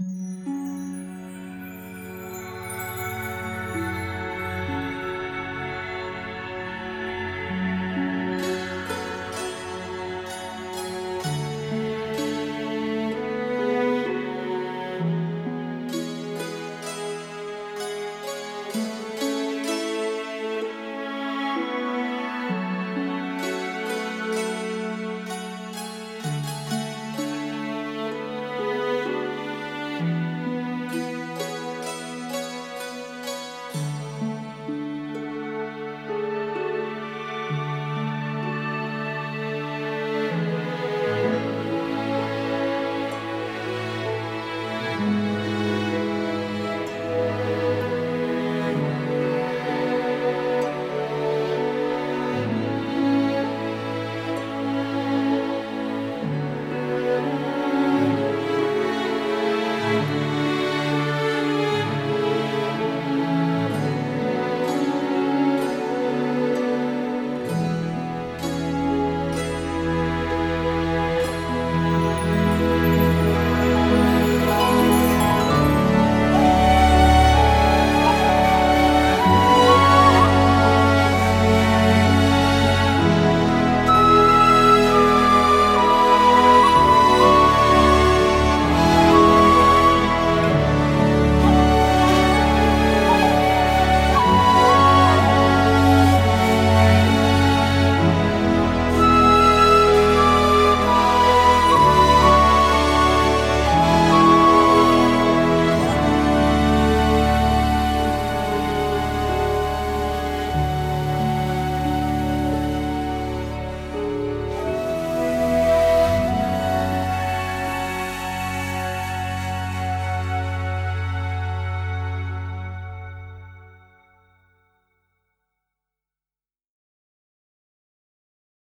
Mm-hmm.